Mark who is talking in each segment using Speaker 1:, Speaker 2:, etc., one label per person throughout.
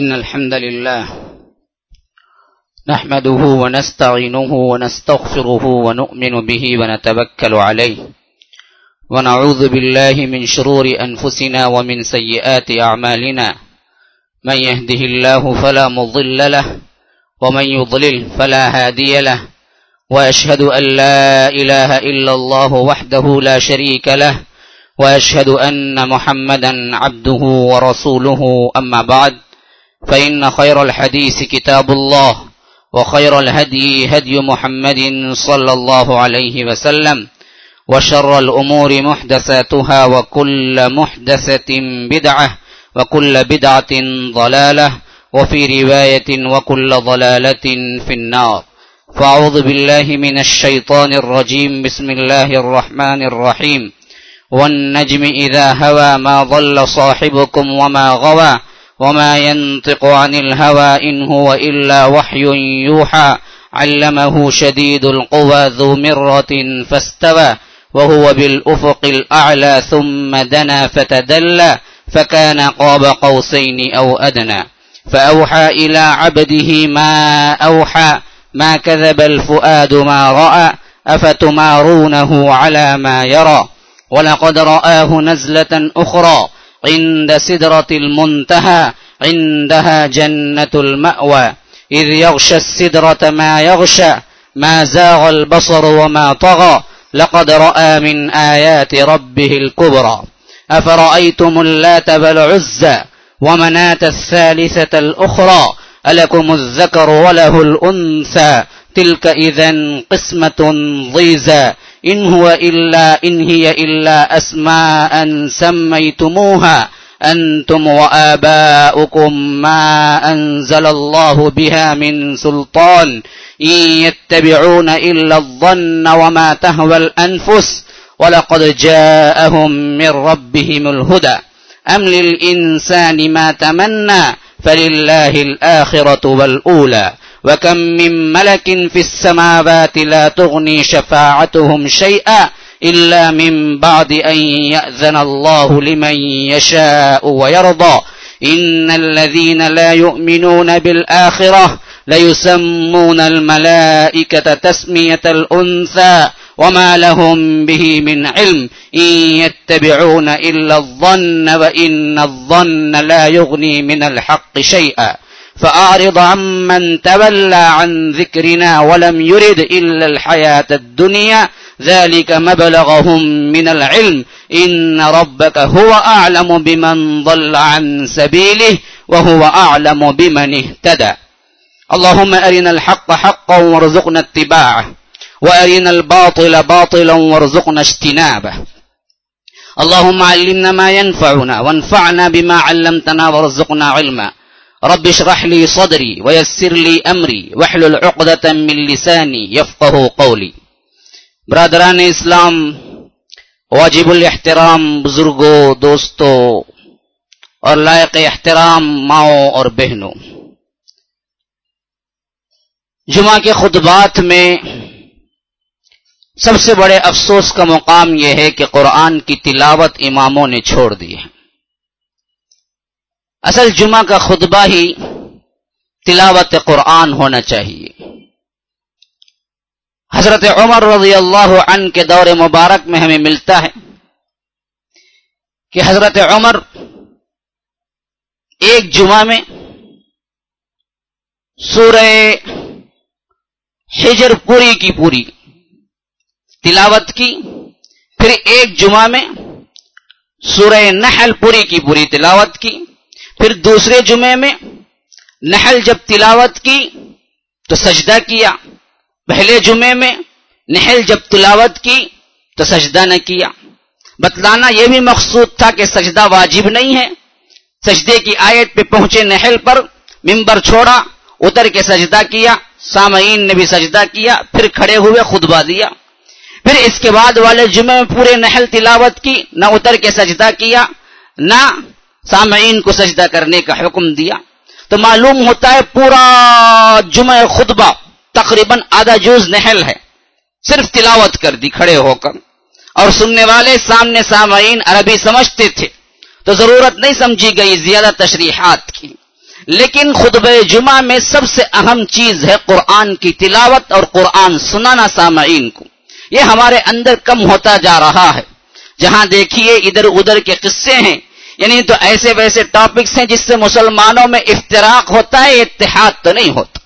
Speaker 1: إن الحمد لله نحمده ونستعينه ونستغفره ونؤمن به ونتبكل عليه ونعوذ بالله من شرور أنفسنا ومن سيئات أعمالنا من يهده الله فلا مضل له ومن يضلل فلا هادي له وأشهد أن لا إله إلا الله وحده لا شريك له وأشهد أن محمدا عبده ورسوله أما بعد فإن خير الحديث كتاب الله وخير الهدي هدي محمد صلى الله عليه وسلم وشر الأمور محدثاتها وكل محدثة بدعة وكل بدعة ضلالة وفي رواية وكل ضلالة في النار فأعوذ بالله من الشيطان الرجيم بسم الله الرحمن الرحيم والنجم إذا هوى ما ظل صاحبكم وما غوى وما ينطق عن الهوى إن هو إلا وحي يوحى علمه شديد القوى ذو مرة فاستوى وهو بالأفق الأعلى ثم دنا فتدلى فكان قاب قوسين أو أدنى فأوحى إلى عبده ما أوحى ما كذب الفؤاد ما رأى أفتمارونه على ما يرى ولقد رآه نزلة أخرى عند سدرة المنتهى عندها جنة المأوى إذ يغشى السدرة ما يغشى ما زاغ البصر وما طغى لقد رأى من آيات ربه الكبرى أفرأيتم اللات بل عزى ومناة الثالثة الأخرى ألكم الذكر وله الأنثى تلك إذا قسمة ضيزى إن هو إلا إن هي إلا أسماء سميتموها أنتم وآباؤكم ما أنزل الله بها من سلطان إن يتبعون إلا الظن وما تهوى الأنفس ولقد جاءهم من ربهم الهدى أم للإنسان ما تمنى فلله الآخرة والأولى وكم من ملك في السماوات لا تغني شفاعتهم شيئا إلا من بعد أن يأذن الله لمن يشاء ويرضى إن الذين لا يؤمنون بالآخرة ليسمون الملائكة تسمية الأنثى وما لهم به من علم إن يتبعون إلا الظن وإن الظن لا يغني من الحق شيئا فأعرض عمن تولى عن ذكرنا ولم يرد إلا الحياة الدنيا ذلك مبلغهم من العلم إن ربك هو أعلم بمن ضل عن سبيله وهو أعلم بمن اهتدى اللهم أرنا الحق حقا وارزقنا اتباعه وأرنا الباطل باطلا وارزقنا اجتنابه اللهم علمنا ما ينفعنا وانفعنا بما علمتنا وارزقنا علما رب اشرح لي صدري ويسر لي امري واحلل عقدة من لساني يفقهوا قولي برادران اسلام واجب الاحترام بزرگوں دوستوں اور لائق احترام ماؤں اور بہنوں جمعہ کے خطبات میں سب سے بڑے افسوس کا مقام یہ ہے کہ قرآن کی تلاوت اماموں نے چھوڑ دی ہے اصل جمعہ کا خطبہ ہی تلاوت قرآن ہونا چاہیے حضرت عمر رضی اللہ عن کے دور مبارک میں ہمیں ملتا ہے کہ حضرت عمر ایک جمعہ میں سورہ ہجر پوری کی پوری تلاوت کی پھر ایک جمعہ میں سورہ نحل پوری کی پوری تلاوت کی پھر دوسرے جمعے میں نہل جب تلاوت کی تو سجدہ کیا پہلے جمعے میں نہل جب تلاوت کی تو سجدہ نہ کیا بتلانا یہ بھی مقصود تھا کہ سجدہ واجب نہیں ہے سجدے کی آیت پہ پہنچے نہل پر ممبر چھوڑا اتر کے سجدہ کیا سامعین نے بھی سجدہ کیا پھر کھڑے ہوئے خطبہ دیا پھر اس کے بعد والے جمعے میں پورے نہل تلاوت کی نہ اتر کے سجدہ کیا نہ سامعین کو سجدہ کرنے کا حکم دیا تو معلوم ہوتا ہے پورا جمعہ خطبہ تقریباً آدھا جوز نہل ہے صرف تلاوت کر دی کھڑے ہو کر اور سننے والے سامنے سامعین عربی سمجھتے تھے تو ضرورت نہیں سمجھی گئی زیادہ تشریحات کی لیکن خطب جمعہ میں سب سے اہم چیز ہے قرآن کی تلاوت اور قرآن سنانا سامعین کو یہ ہمارے اندر کم ہوتا جا رہا ہے جہاں دیکھیے ادھر ادھر کے قصے ہیں یعنی تو ایسے ویسے ٹاپکس ہیں جس سے مسلمانوں میں افتراق ہوتا ہے اتحاد تو نہیں ہوتا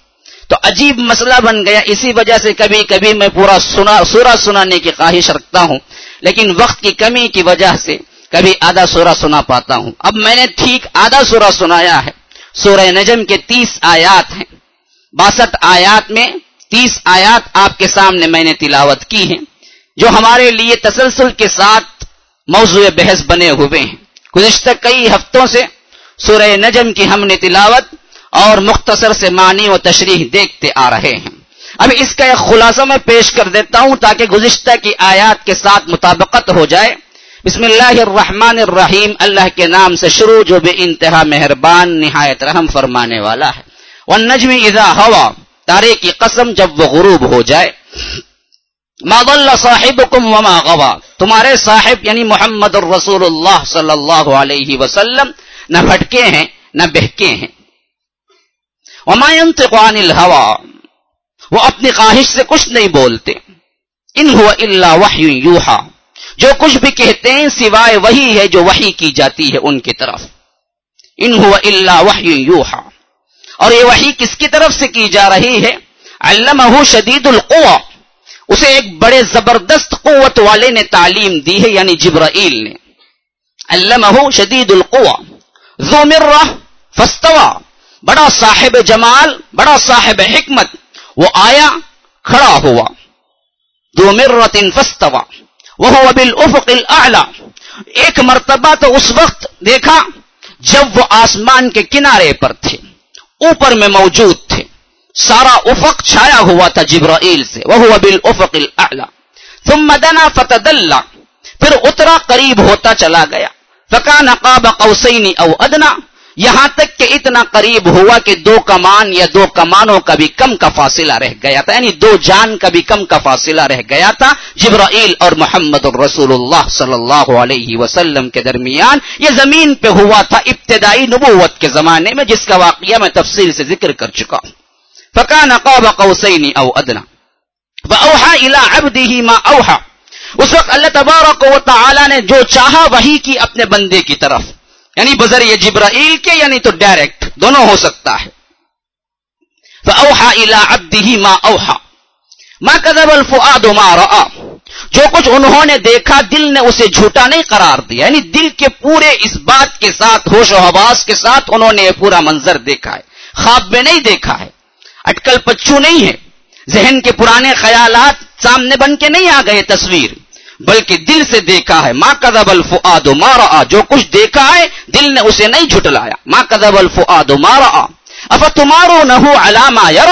Speaker 1: تو عجیب مسئلہ بن گیا اسی وجہ سے کبھی کبھی میں پورا سنا سورہ سنانے کی خواہش رکھتا ہوں لیکن وقت کی کمی کی وجہ سے کبھی آدھا سورہ سنا پاتا ہوں اب میں نے ٹھیک آدھا سورہ سنایا ہے سورہ نجم کے تیس آیات ہیں باسٹھ آیات میں تیس آیات آپ کے سامنے میں نے تلاوت کی ہیں جو ہمارے لیے تسلسل کے ساتھ موضوع بحث بنے ہوئے ہیں گزشتہ کئی ہفتوں سے سورہ نجم کی ہم نے تلاوت اور مختصر سے معنی و تشریح دیکھتے آ رہے ہیں اب اس کا ایک خلاصہ میں پیش کر دیتا ہوں تاکہ گزشتہ کی آیات کے ساتھ مطابقت ہو جائے بسم اللہ الرحمن الرحیم اللہ کے نام سے شروع جو بے انتہا مہربان نہایت رحم فرمانے والا ہے وہ نجم اذا ہوا تارے کی قسم جب وہ غروب ہو جائے صاحبكم وما غوا تمہارے صاحب یعنی محمد الرسول اللہ صلی اللہ علیہ وسلم نہ بھٹکے ہیں نہ بہکے ہیں وما عن الهوى وہ اپنی خواہش سے کچھ نہیں بولتے ان هو الا وحی یوحا جو کچھ بھی کہتے ہیں سوائے وہی ہے جو وحی کی جاتی ہے ان کی طرف ان هو الا وحی یوحا اور یہ وحی کس کی طرف سے کی جا رہی ہے علمہ شدید القوا اسے ایک بڑے زبردست قوت والے نے تعلیم دی ہے یعنی جبرائیل نے اللہ شدید القوا فستوا بڑا صاحب جمال بڑا صاحب حکمت وہ آیا کھڑا ہوا دو مرت فستوا وہ ابل افق ایک مرتبہ تو اس وقت دیکھا جب وہ آسمان کے کنارے پر تھے اوپر میں موجود تھے سارا افق چھایا ہوا تھا جبرائیل سے وہ ابل افقل ثم مدنا فتح اللہ پھر اترا قریب ہوتا چلا گیا قاب قوسین او ادنا یہاں تک کہ اتنا قریب ہوا کہ دو کمان یا دو کمانوں کا بھی کم کا فاصلہ رہ گیا تھا یعنی دو جان کا بھی کم کا فاصلہ رہ گیا تھا جبرائیل اور محمد الرسول اللہ صلی اللہ علیہ وسلم کے درمیان یہ زمین پہ ہوا تھا ابتدائی نبوت کے زمانے میں جس کا واقعہ میں تفصیل سے ذکر کر چکا ہوں فکان نو بک او ادنا اس وقت اللہ تبارک و تعالی نے جو چاہا وہی کی اپنے بندے کی طرف یعنی جبرائیل جبرا یعنی تو ڈائریکٹ دونوں ہو سکتا ہے اوہا الا اب دا اوہا ماں کدر ما د جو کچھ انہوں نے دیکھا دل نے اسے جھوٹا نہیں قرار دیا یعنی دل کے پورے اس بات کے ساتھ ہوش و حواس کے ساتھ انہوں نے پورا منظر دیکھا ہے خواب میں نہیں دیکھا ہے اٹکل پچو نہیں ہے ذہن کے پرانے خیالات سامنے بن کے نہیں آ گئے تصویر بلکہ دل سے دیکھا ہے ماں کدب الف آدو مارا جو کچھ دیکھا ہے دل نے اسے نہیں جھٹلایا ماں کدب الف آدو مارا افا تمہارو نہ ہو علامہ یار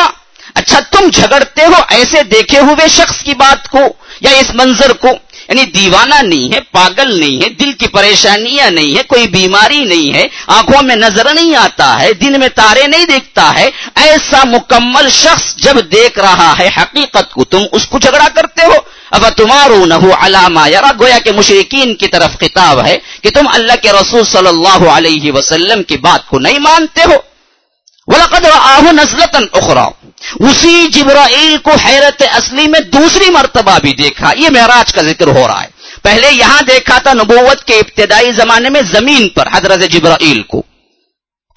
Speaker 1: اچھا تم جھگڑتے ہو ایسے دیکھے ہوئے شخص کی بات کو یا اس منظر کو یعنی دیوانہ نہیں ہے پاگل نہیں ہے دل کی پریشانیاں نہیں ہے کوئی بیماری نہیں ہے آنکھوں میں نظر نہیں آتا ہے دن میں تارے نہیں دیکھتا ہے ایسا مکمل شخص جب دیکھ رہا ہے حقیقت کو تم اس کو جھگڑا کرتے ہو اب تمارو ہو علامہ یار گویا کہ مشرقین کی طرف خطاب ہے کہ تم اللہ کے رسول صلی اللہ علیہ وسلم کی بات کو نہیں مانتے ہو وہ نزلتاً اخراؤ اسی جبرائیل کو حیرت اصلی میں دوسری مرتبہ بھی دیکھا یہ معراج کا ذکر ہو رہا ہے پہلے یہاں دیکھا تھا نبوت کے ابتدائی زمانے میں زمین پر حضرت جبرائیل کو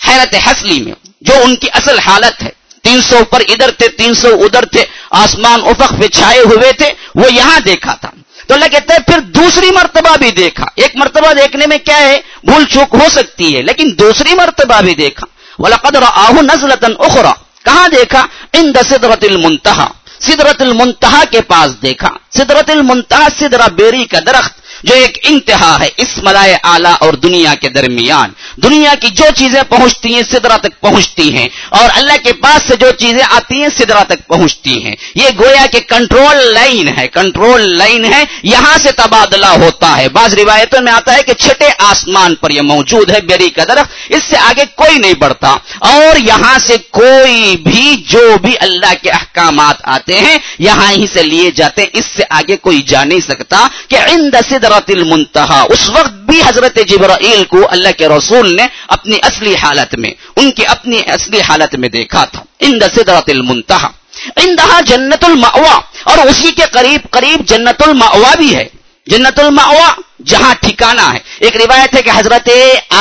Speaker 1: حیرت حسلی میں جو ان کی اصل حالت ہے تین سو پر ادھر تھے تین سو ادھر تھے آسمان افق پہ چھائے ہوئے تھے وہ یہاں دیکھا تھا تو اللہ کہتا ہے پھر دوسری مرتبہ بھی دیکھا ایک مرتبہ دیکھنے میں کیا ہے بھول چوک ہو سکتی ہے لیکن دوسری مرتبہ بھی دیکھا وہ آہ نزلتاً اخرا کہاں دیکھا ان دسدرت سدرت المنتہا سدرت المنتہا کے پاس دیکھا سدرت المنتہا سدرا بیری کا درخت جو ایک انتہا ہے اس ملائے آلہ اور دنیا کے درمیان دنیا کی جو چیزیں پہنچتی ہیں سدرا تک پہنچتی ہیں اور اللہ کے پاس سے جو چیزیں آتی ہیں سدرا تک پہنچتی ہیں یہ گویا کے کنٹرول لائن ہے کنٹرول لائن ہے یہاں سے تبادلہ ہوتا ہے بعض روایتوں میں آتا ہے کہ چھٹے آسمان پر یہ موجود ہے بری کا درخت اس سے آگے کوئی نہیں بڑھتا اور یہاں سے کوئی بھی جو بھی اللہ کے احکامات آتے ہیں یہاں ہی سے لیے جاتے ہیں اس سے آگے کوئی جا نہیں سکتا کہ المنتہا اس وقت بھی حضرت جبرائیل کو اللہ کے رسول نے اپنی اصلی حالت میں ان کی اپنی اصلی حالت میں دیکھا تھا سدرت المنتہا جنت اور اسی کے قریب قریب جنت جنت بھی ہے المعوا جہاں ٹھکانا ہے ایک روایت ہے کہ حضرت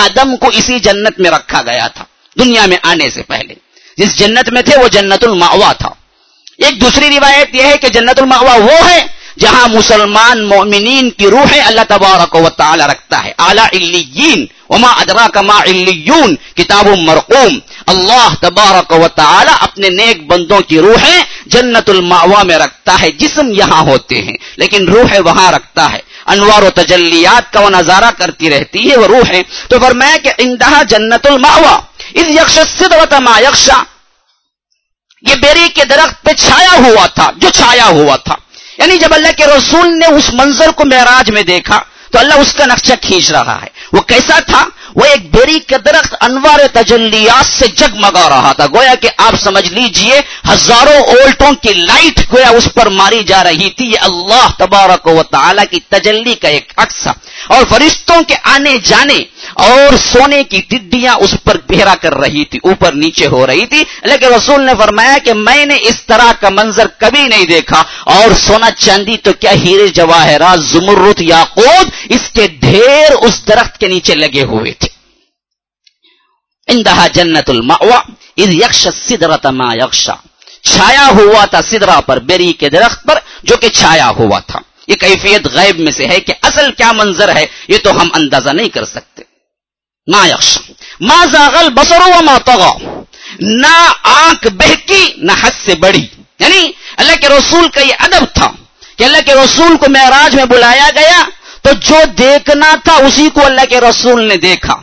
Speaker 1: آدم کو اسی جنت میں رکھا گیا تھا دنیا میں آنے سے پہلے جس جنت میں تھے وہ جنت المعوا تھا ایک دوسری روایت یہ ہے کہ جنت المعوا وہ ہے جہاں مسلمان مومنین کی روحیں اللہ تبارک و تعالی رکھتا ہے اعلیٰ وما ادرا کما الون کتاب و مرقوم اللہ تبارک و تعالی اپنے نیک بندوں کی روحیں جنت الماوا میں رکھتا ہے جسم یہاں ہوتے ہیں لیکن روح وہاں رکھتا ہے انوار و تجلیات کا وہ نظارہ کرتی رہتی ہے وہ روح تو پر میں اندہا جنت الماوا اس یکش تما یکشا یہ بیری کے درخت پہ چھایا ہوا تھا جو چھایا ہوا تھا یعنی جب اللہ کے رسول نے اس منظر کو معراج میں دیکھا تو اللہ اس کا نقشہ کھینچ رہا ہے وہ کیسا تھا وہ ایک بیری کے درخت انوار تجلیات سے جگمگا رہا تھا گویا کہ آپ سمجھ لیجئے ہزاروں اولٹوں کی لائٹ گویا اس پر ماری جا رہی تھی یہ اللہ تبارک و تعالی کی تجلی کا ایک عکس اور فرشتوں کے آنے جانے اور سونے کی ٹڈیاں اس پر گھیرا کر رہی تھی اوپر نیچے ہو رہی تھی لیکن رسول نے فرمایا کہ میں نے اس طرح کا منظر کبھی نہیں دیکھا اور سونا چاندی تو کیا ہیرے جواہرات زمرت یا کود اس کے ڈھیر اس درخت کے نیچے لگے ہوئے تھے اندہا جنت اذ ما چھایا ہوا تھا سدرا پر بری کے درخت پر جو کہ چھایا ہوا تھا یہ کیفیت غیب میں سے ہے کہ اصل کیا منظر ہے یہ تو ہم اندازہ نہیں کر سکتے ما ما ما زاغل نہ آنکھ بہکی نہ سے بڑی یعنی اللہ کے رسول کا یہ ادب تھا کہ اللہ کے رسول کو معراج میں بلایا گیا تو جو دیکھنا تھا اسی کو اللہ کے رسول نے دیکھا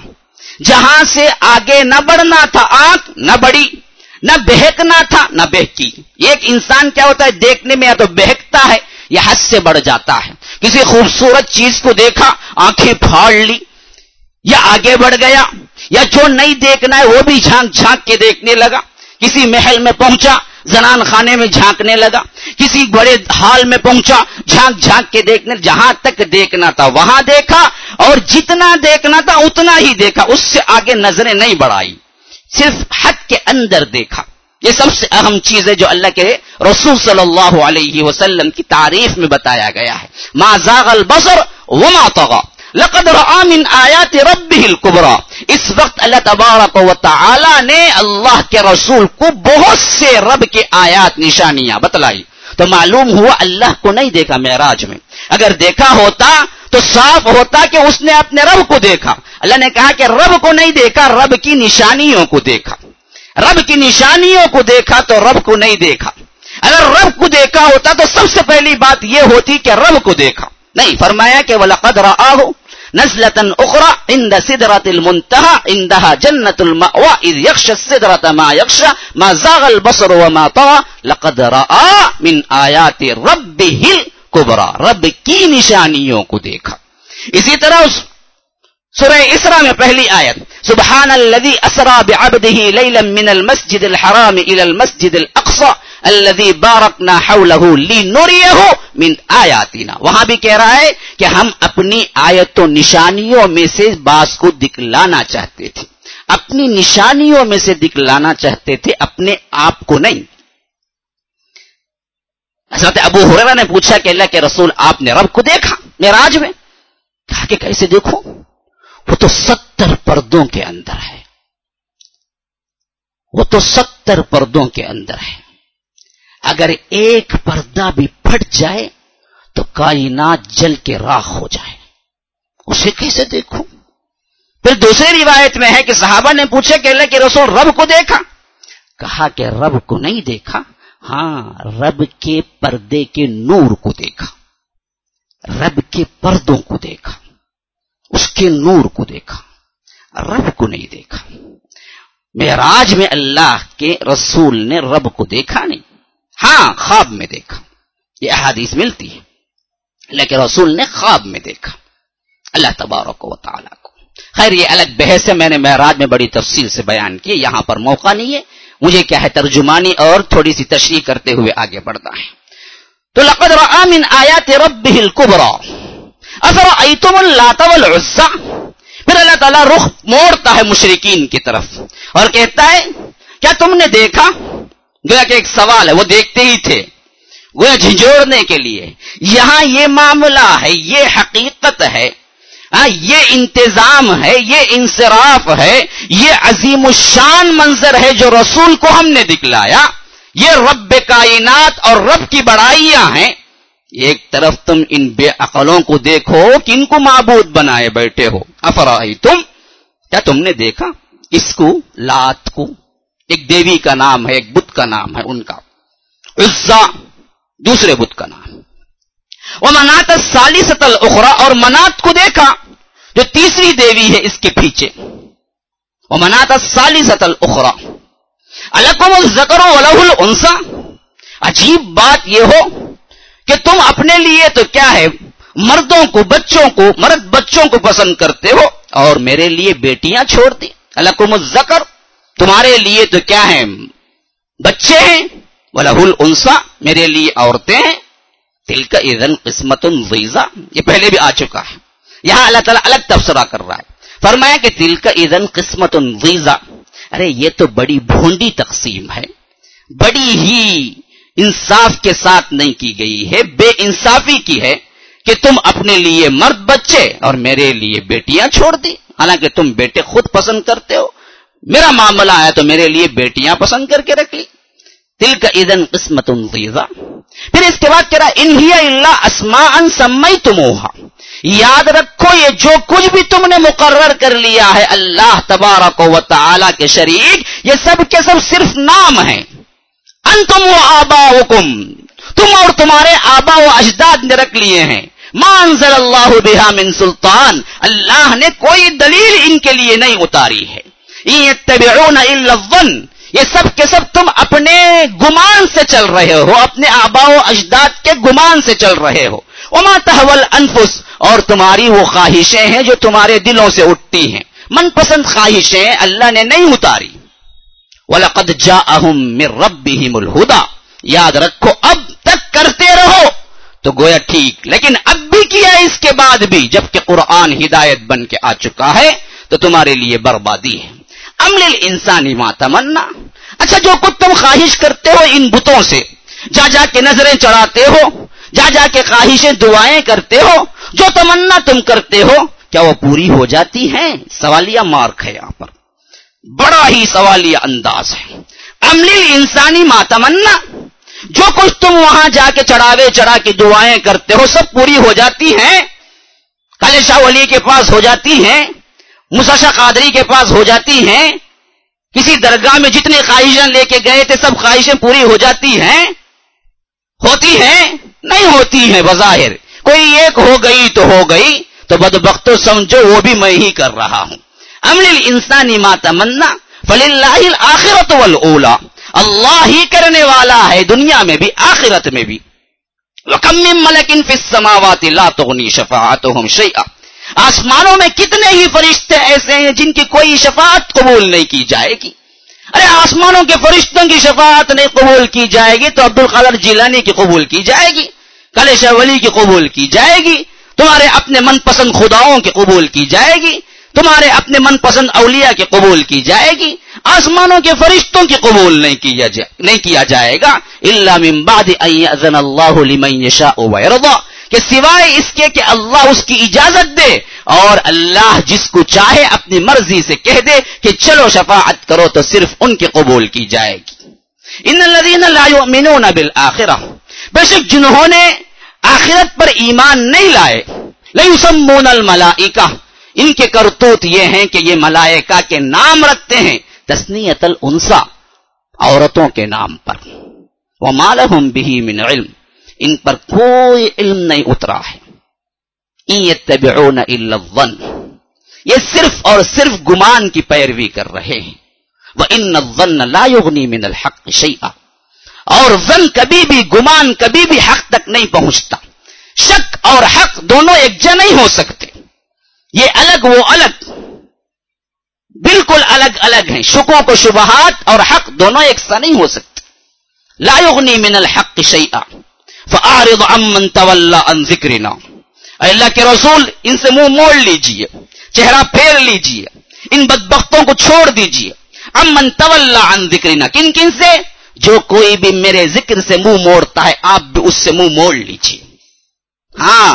Speaker 1: جہاں سے آگے نہ بڑھنا تھا آنکھ نہ بڑی نہ بہکنا تھا نہ بہکی ایک انسان کیا ہوتا ہے دیکھنے میں یا تو بہکتا ہے یا حد سے بڑھ جاتا ہے کسی خوبصورت چیز کو دیکھا آنکھیں پھاڑ لی یا آگے بڑھ گیا یا جو نہیں دیکھنا ہے وہ بھی جھانک جھانک کے دیکھنے لگا کسی محل میں پہنچا زنان خانے میں جھانکنے لگا کسی بڑے حال میں پہنچا جھانک جھانک کے دیکھنے جہاں تک دیکھنا تھا وہاں دیکھا اور جتنا دیکھنا تھا اتنا ہی دیکھا اس سے آگے نظریں نہیں بڑھائی صرف حد کے اندر دیکھا یہ سب سے اہم چیز ہے جو اللہ کے رسول صلی اللہ علیہ وسلم کی تعریف میں بتایا گیا ہے ما زاغ البصر وما ماں رآ من آیات رب بھی اس وقت اللہ تبارک و تعالی نے اللہ کے رسول کو بہت سے رب کے آیات نشانیاں بتلائی تو معلوم ہوا اللہ کو نہیں دیکھا معراج میں اگر دیکھا ہوتا تو صاف ہوتا کہ اس نے اپنے رب کو دیکھا اللہ نے کہا کہ رب کو نہیں دیکھا رب کی نشانیوں کو دیکھا رب کی نشانیوں کو دیکھا تو رب کو نہیں دیکھا اگر رب کو دیکھا ہوتا تو سب سے پہلی بات یہ ہوتی کہ رب کو دیکھا نہیں فرمایا کہ وہ لقد رہا ہو نزلتن اخرى عند سدرة المنتهى عندها جنة المأوى اذ يخشى السدرة ما يخشى ما زاغ البصر وما طغى لقد رأى من آيات ربه الكبرى رب کی نشانیوں کو دیکھا اسی طرح اس سورہ اسرا میں پہلی آیت سبحان الذي اسرا بعبده ليلا من المسجد الحرام الى المسجد الاقصى الذي باركنا حوله لنريه آیا تین وہاں بھی کہہ رہا ہے کہ ہم اپنی آیت و نشانیوں میں سے باس کو دکھلانا چاہتے تھے اپنی نشانیوں میں سے دکھلانا چاہتے تھے اپنے آپ کو نہیں حضرت ابو حریرہ نے پوچھا کہ اللہ کے رسول آپ نے رب کو دیکھا معراج میں کہا کہ کیسے دیکھو وہ تو ستر پردوں کے اندر ہے وہ تو ستر پردوں کے اندر ہے اگر ایک پردہ بھی پھٹ جائے تو کائنات جل کے راخ ہو جائے اسے کیسے دیکھوں پھر دوسری روایت میں ہے کہ صحابہ نے کہ اللہ کے رسول رب کو دیکھا کہا کہ رب کو نہیں دیکھا ہاں رب کے پردے کے نور کو دیکھا رب کے پردوں کو دیکھا اس کے نور کو دیکھا رب کو نہیں دیکھا میراج میں اللہ کے رسول نے رب کو دیکھا نہیں ہاں خواب میں دیکھا یہ احادیث ملتی ہے لیکن رسول نے خواب میں دیکھا اللہ تبارک و تعالیٰ کو خیر یہ الگ بحث ہے میں نے معراج میں بڑی تفصیل سے بیان کی یہاں پر موقع نہیں ہے مجھے کیا ہے ترجمانی اور تھوڑی سی تشریح کرتے ہوئے آگے بڑھنا ہے تو لقد رعا من آیات ربه الكبرى اثر ایتم اللات والعزا پھر اللہ تعالیٰ رخ موڑتا ہے مشرقین کی طرف اور کہتا ہے کیا تم نے دیکھا گویا کہ ایک سوال ہے وہ دیکھتے ہی تھے گویا جھنجھوڑنے کے لیے یہاں یہ معاملہ ہے یہ حقیقت ہے ہاں، یہ انتظام ہے یہ انصراف ہے یہ عظیم الشان منظر ہے جو رسول کو ہم نے دکھلایا یہ رب کائنات اور رب کی بڑائیاں ہیں ایک طرف تم ان بے عقلوں کو دیکھو کہ ان کو معبود بنائے بیٹھے ہو افرائی تم کیا تم نے دیکھا اس کو لات کو ایک دیوی کا نام ہے ایک بت کا نام ہے ان کا عزا دوسرے بت کا نام وہ منات سالی ستل اخرا اور منات کو دیکھا جو تیسری دیوی ہے اس کے پیچھے وہ منات سالی ستل اخرا الکم الزکر السا عجیب بات یہ ہو کہ تم اپنے لیے تو کیا ہے مردوں کو بچوں کو مرد بچوں کو پسند کرتے ہو اور میرے لیے بیٹیاں چھوڑتی الکم الزکر تمہارے لیے تو کیا ہے بچے ہیں بولا انسا میرے لیے عورتیں دل کا ایزن قسمت ویزا یہ پہلے بھی آ چکا ہے یہاں اللہ تعالیٰ الگ تبصرہ کر رہا ہے فرمایا کہ دل کا ایزن قسمت ویزا ارے یہ تو بڑی بھونڈی تقسیم ہے بڑی ہی انصاف کے ساتھ نہیں کی گئی ہے بے انصافی کی ہے کہ تم اپنے لیے مرد بچے اور میرے لیے بیٹیاں چھوڑ دی حالانکہ تم بیٹے خود پسند کرتے ہو میرا معاملہ آیا تو میرے لیے بیٹیاں پسند کر کے رکھ لی دل کا ادن قسمت پھر اس کے بعد کہہ رہا انہیا اللہ اسما ان سمئی تموہا یاد رکھو یہ جو کچھ بھی تم نے مقرر کر لیا ہے اللہ تبارک و تعالی کے شریک یہ سب کے سب صرف نام ہے ان تم و آبا تم اور تمہارے آبا و اجداد نے رکھ لیے ہیں مانزل اللہ بحام سلطان اللہ نے کوئی دلیل ان کے لیے نہیں اتاری ہے الظن یہ سب کے سب تم اپنے گمان سے چل رہے ہو اپنے آبا و اجداد کے گمان سے چل رہے ہو اما تحول انفس اور تمہاری وہ خواہشیں ہیں جو تمہارے دلوں سے اٹھتی ہیں من پسند خواہشیں اللہ نے نہیں اتاری وَلَقَدْ لقد جا اہم الْهُدَى یاد رکھو اب تک کرتے رہو تو گویا ٹھیک لیکن اب بھی کیا اس کے بعد بھی جبکہ قرآن ہدایت بن کے آ چکا ہے تو تمہارے لیے بربادی ہے امل انسانی ماتمنا اچھا جو کچھ تم خواہش کرتے ہو ان بتوں سے جا جا کے نظریں چڑھاتے ہو جا جا کے خواہشیں دعائیں کرتے ہو جو تمنا تم کرتے ہو کیا وہ پوری ہو جاتی ہیں سوالیہ مارک ہے یہاں پر بڑا ہی سوالیہ انداز ہے املی انسانی ماتمنا جو کچھ تم وہاں جا کے چڑھاوے چڑھا کے دعائیں کرتے ہو سب پوری ہو جاتی ہیں شاہ ولی کے پاس ہو جاتی ہیں مساشا قادری کے پاس ہو جاتی ہیں کسی درگاہ میں جتنی خواہشیں لے کے گئے تھے سب خواہشیں پوری ہو جاتی ہیں ہوتی ہیں نہیں ہوتی ہیں بظاہر کوئی ایک ہو گئی تو ہو گئی تو بد بخت سمجھو وہ بھی میں ہی کر رہا ہوں امل انسانی ماتمنا فل اللہ آخرت ولا اللہ ہی کرنے والا ہے دنیا میں بھی آخرت میں بھی لکما تا تو آسمانوں میں کتنے ہی فرشتے ایسے ہیں جن کی کوئی شفاعت قبول نہیں کی جائے گی ارے آسمانوں کے فرشتوں کی شفاعت نہیں قبول کی جائے گی تو عبد القادر جیلانی کی قبول کی جائے گی کلش ولی کی قبول کی جائے گی تمہارے اپنے من پسند خداؤں کی قبول کی جائے گی تمہارے اپنے من پسند اولیاء کی قبول کی جائے گی آسمانوں کے فرشتوں کی قبول نہیں کیا جائے گا اللہ من بعد ان اللہ لمن یشاء ویرضا کہ سوائے اس کے کہ اللہ اس کی اجازت دے اور اللہ جس کو چاہے اپنی مرضی سے کہہ دے کہ چلو شفاعت کرو تو صرف ان کی قبول کی جائے گی ان بے شک جنہوں نے آخرت پر ایمان نہیں لائے لئی سمون ان کے کرتوت یہ ہیں کہ یہ ملائکہ کے نام رکھتے ہیں تسنیت الانسا عورتوں کے نام پر وہ مالا من علم ان پر کوئی علم نہیں اترا ہے یہ صرف اور صرف گمان کی پیروی کر رہے ہیں وہ ان يُغْنِي مِنَ الْحَقِّ حق اور ون کبھی بھی گمان کبھی بھی حق تک نہیں پہنچتا شک اور حق دونوں ایک جہ نہیں ہو سکتے یہ الگ وہ الگ بالکل الگ الگ ہیں شکوں کو شبہات اور حق دونوں ایک سا نہیں ہو سکتے لا منل من الحق شع فعارض امن طول ان ذکرینا اللہ کے رسول ان سے منہ موڑ لیجیے چہرہ پھیر لیجیے ان بد بختوں کو چھوڑ دیجیے امن طول ان ذکرینا کن کن سے جو کوئی بھی میرے ذکر سے منہ موڑتا ہے آپ بھی اس سے منہ موڑ لیجیے ہاں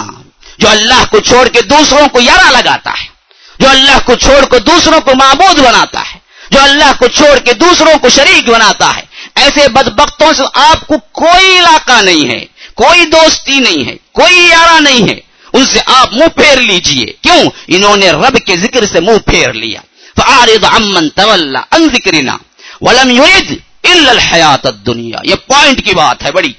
Speaker 1: جو اللہ کو چھوڑ کے دوسروں کو یارا لگاتا ہے جو اللہ کو چھوڑ کے دوسروں کو معبود بناتا ہے جو اللہ کو چھوڑ کے دوسروں کو شریک بناتا ہے ایسے بدبختوں سے آپ کو کوئی علاقہ نہیں ہے کوئی دوستی نہیں ہے کوئی یارہ نہیں ہے ان سے آپ منہ پھیر لیجئے کیوں انہوں نے رب کے ذکر سے منہ پھیر لیا عن ذکرنا ولم يرد الا حیات دنیا یہ پوائنٹ کی بات ہے بڑی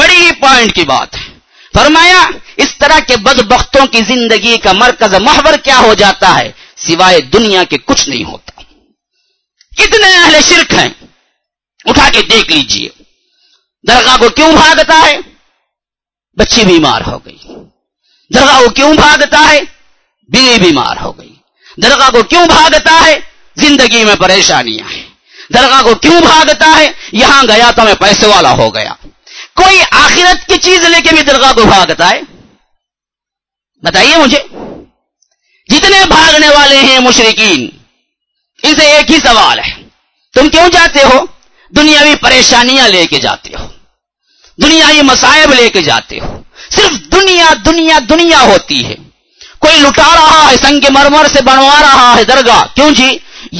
Speaker 1: بڑی پوائنٹ کی بات ہے فرمایا اس طرح کے بدبختوں کی زندگی کا مرکز محور کیا ہو جاتا ہے سوائے دنیا کے کچھ نہیں ہوتا کتنے اہل شرک ہیں اٹھا کے دیکھ لیجئے درگاہ کو کیوں بھاگتا ہے بچی بیمار ہو گئی درگاہ کو کیوں بھاگتا ہے بیوی بیمار ہو گئی درگاہ کو کیوں بھاگتا ہے زندگی میں پریشانیاں ہیں درگاہ کو کیوں بھاگتا ہے یہاں گیا تو میں پیسے والا ہو گیا کوئی آخرت کی چیز لے کے بھی درگاہ کو بھاگتا ہے بتائیے مجھے جتنے بھاگنے والے ہیں مشرقین ان سے ایک ہی سوال ہے تم کیوں جاتے ہو دنیاوی پریشانیاں لے کے جاتے ہو دنیا ہی مسائب لے کے جاتے ہو صرف دنیا دنیا دنیا ہوتی ہے کوئی لٹا رہا ہے سنگ مرمر سے بنوا رہا ہے درگاہ کیوں جی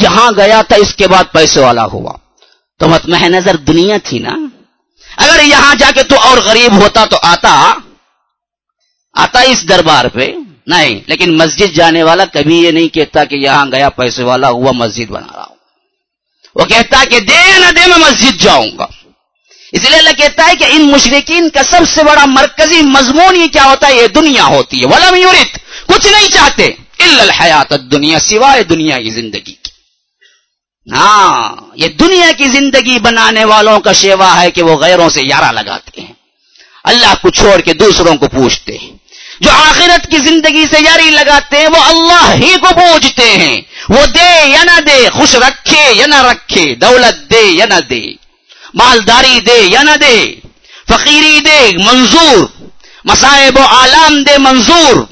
Speaker 1: یہاں گیا تھا اس کے بعد پیسے والا ہوا تو مت نظر دنیا تھی نا اگر یہاں جا کے تو اور غریب ہوتا تو آتا آتا اس دربار پہ نہیں لیکن مسجد جانے والا کبھی یہ نہیں کہتا کہ یہاں گیا پیسے والا ہوا مسجد بنا رہا ہوں وہ کہتا کہ دے نہ دے میں مسجد جاؤں گا اس لیے اللہ کہتا ہے کہ ان مشرقین کا سب سے بڑا مرکزی مضمون یہ کیا ہوتا ہے یہ دنیا ہوتی ہے ولم یورت کچھ نہیں چاہتے الحیات دنیا سوائے دنیا کی زندگی کی ہاں یہ دنیا کی زندگی بنانے والوں کا شیوا ہے کہ وہ غیروں سے یارہ لگاتے ہیں اللہ کو چھوڑ کے دوسروں کو پوچھتے ہیں جو آخرت کی زندگی سے یاری لگاتے ہیں وہ اللہ ہی کو پوجتے ہیں وہ دے یا نہ دے خوش رکھے یا نہ رکھے دولت دے یا نہ دے مالداری دے یا نہ دے فقیری دے منظور مسائب و عالم دے منظور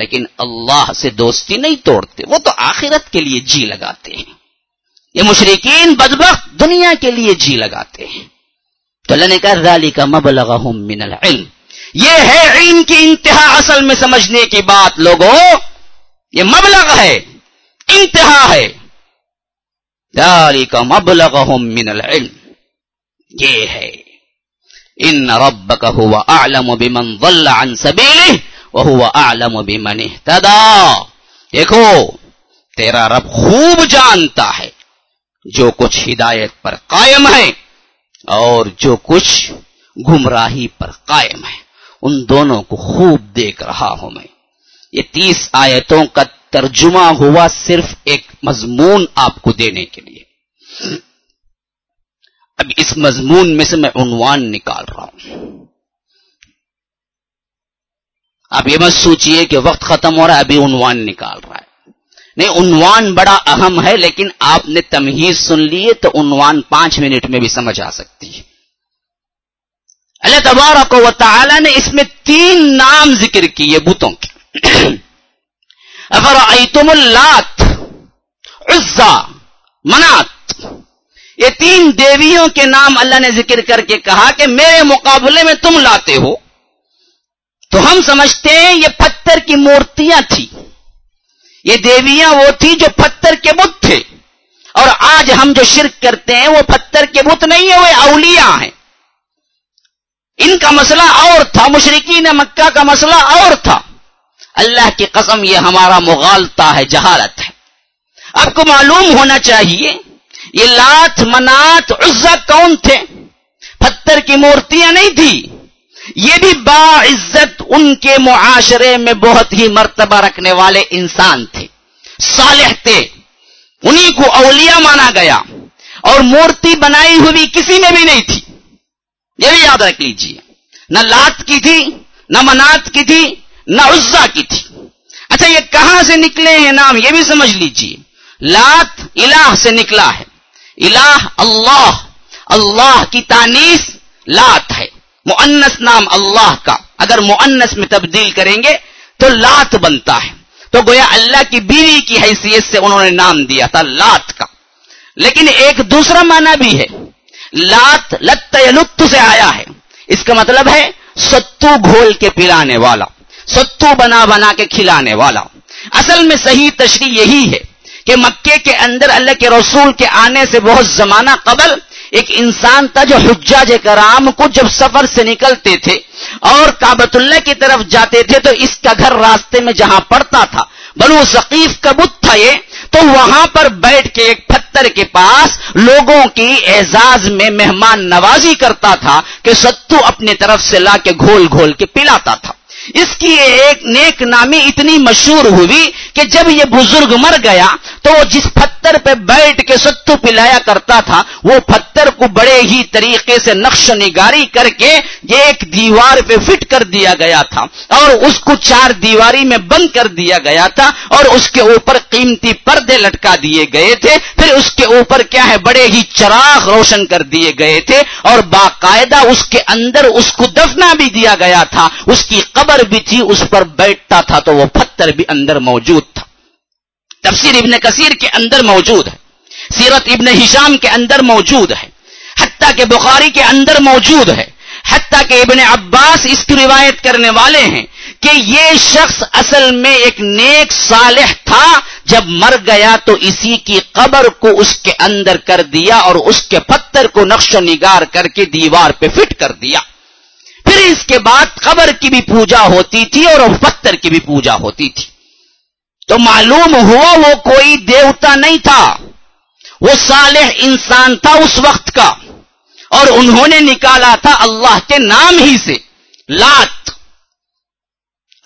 Speaker 1: لیکن اللہ سے دوستی نہیں توڑتے وہ تو آخرت کے لیے جی لگاتے ہیں یہ مشرقین بدبخت دنیا کے لیے جی لگاتے ہیں تو اللہ نے کہا رالی کا مب لگا ہوں من العلم یہ ہے علم کی انتہا اصل میں سمجھنے کی بات لوگوں یہ مبلغ ہے انتہا ہے ذلك مبلغهم من العلم یہ ہے ان ربك هو اعلم بمن ضل عن سبيله وهو اعلم بمن اهتدى دیکھو تیرا رب خوب جانتا ہے جو کچھ ہدایت پر قائم ہے اور جو کچھ گمراہی پر قائم ہے ان دونوں کو خوب دیکھ رہا ہوں میں یہ تیس آیتوں کا ترجمہ ہوا صرف ایک مضمون آپ کو دینے کے لیے اب اس مضمون میں سے میں عنوان نکال رہا ہوں آپ یہ مت سوچئے کہ وقت ختم ہو رہا ہے ابھی عنوان نکال رہا ہے نہیں عنوان بڑا اہم ہے لیکن آپ نے تمہیز سن لیے تو عنوان پانچ منٹ میں بھی سمجھ آ سکتی ہے اللہ تبارک و تعالی نے اس میں تین نام ذکر کیے بتوں کی افر عئی تم اللہ منات یہ تین دیویوں کے نام اللہ نے ذکر کر کے کہا کہ میرے مقابلے میں تم لاتے ہو تو ہم سمجھتے ہیں یہ پتھر کی مورتیاں تھی یہ دیویاں وہ تھی جو پتھر کے بت تھے اور آج ہم جو شرک کرتے ہیں وہ پتھر کے بت نہیں ہے وہ اولیاء ہیں ان کا مسئلہ اور تھا مشرقین مکہ کا مسئلہ اور تھا اللہ کی قسم یہ ہمارا مغالتا ہے جہالت ہے آپ کو معلوم ہونا چاہیے یہ لات منات عزا کون تھے پتھر کی مورتیاں نہیں تھی یہ بھی با عزت ان کے معاشرے میں بہت ہی مرتبہ رکھنے والے انسان تھے صالح تھے انہیں کو اولیاء مانا گیا اور مورتی بنائی ہوئی کسی میں بھی نہیں تھی یہ بھی یاد رکھ لیجیے نہ لات کی تھی نہ منات کی تھی کی تھی اچھا یہ کہاں سے نکلے ہیں نام یہ بھی سمجھ لیجیے لات الہ سے نکلا ہے الہ اللہ اللہ کی تانیس لات ہے مؤنس نام اللہ کا اگر مؤنس میں تبدیل کریں گے تو لات بنتا ہے تو گویا اللہ کی بیوی کی حیثیت سے انہوں نے نام دیا تھا لات کا لیکن ایک دوسرا معنی بھی ہے لات لت لط سے آیا ہے اس کا مطلب ہے ستو گھول کے پلانے والا ستو بنا بنا کے کھلانے والا اصل میں صحیح تشریح یہی ہے کہ مکے کے اندر اللہ کے رسول کے آنے سے بہت زمانہ قبل ایک انسان تھا جو حجاج کرام کو جب سفر سے نکلتے تھے اور کابت اللہ کی طرف جاتے تھے تو اس کا گھر راستے میں جہاں پڑتا تھا بلو ثقیف کا بت تھا یہ تو وہاں پر بیٹھ کے ایک پتھر کے پاس لوگوں کی اعزاز میں مہمان نوازی کرتا تھا کہ ستو اپنی طرف سے لا کے گھول گھول کے پلاتا تھا اس کی ایک نیک نامی اتنی مشہور ہوئی کہ جب یہ بزرگ مر گیا تو وہ جس پتھر پہ بیٹھ کے ستو پلایا کرتا تھا وہ پتھر کو بڑے ہی طریقے سے نقش نگاری کر کے ایک دیوار پہ فٹ کر دیا گیا تھا اور اس کو چار دیواری میں بند کر دیا گیا تھا اور اس کے اوپر قیمتی پردے لٹکا دیے گئے تھے پھر اس کے اوپر کیا ہے بڑے ہی چراغ روشن کر دیے گئے تھے اور باقاعدہ اس کے اندر اس کو دفنا بھی دیا گیا تھا اس کی قبر پتھر بھی تھی اس پر بیٹھتا تھا تو وہ پتھر بھی اندر موجود تھا تفسیر ابن کثیر کے اندر موجود ہے سیرت ابن ہشام کے اندر موجود ہے حتیٰ حتیٰ کہ کہ بخاری کے اندر موجود ہے ابن عباس اس کی روایت کرنے والے ہیں کہ یہ شخص اصل میں ایک نیک صالح تھا جب مر گیا تو اسی کی قبر کو اس کے اندر کر دیا اور اس کے پتھر کو نقش و نگار کر کے دیوار پہ فٹ کر دیا پھر اس کے بعد قبر کی بھی پوجا ہوتی تھی اور پتھر کی بھی پوجا ہوتی تھی تو معلوم ہوا وہ کوئی دیوتا نہیں تھا وہ صالح انسان تھا اس وقت کا اور انہوں نے نکالا تھا اللہ کے نام ہی سے لات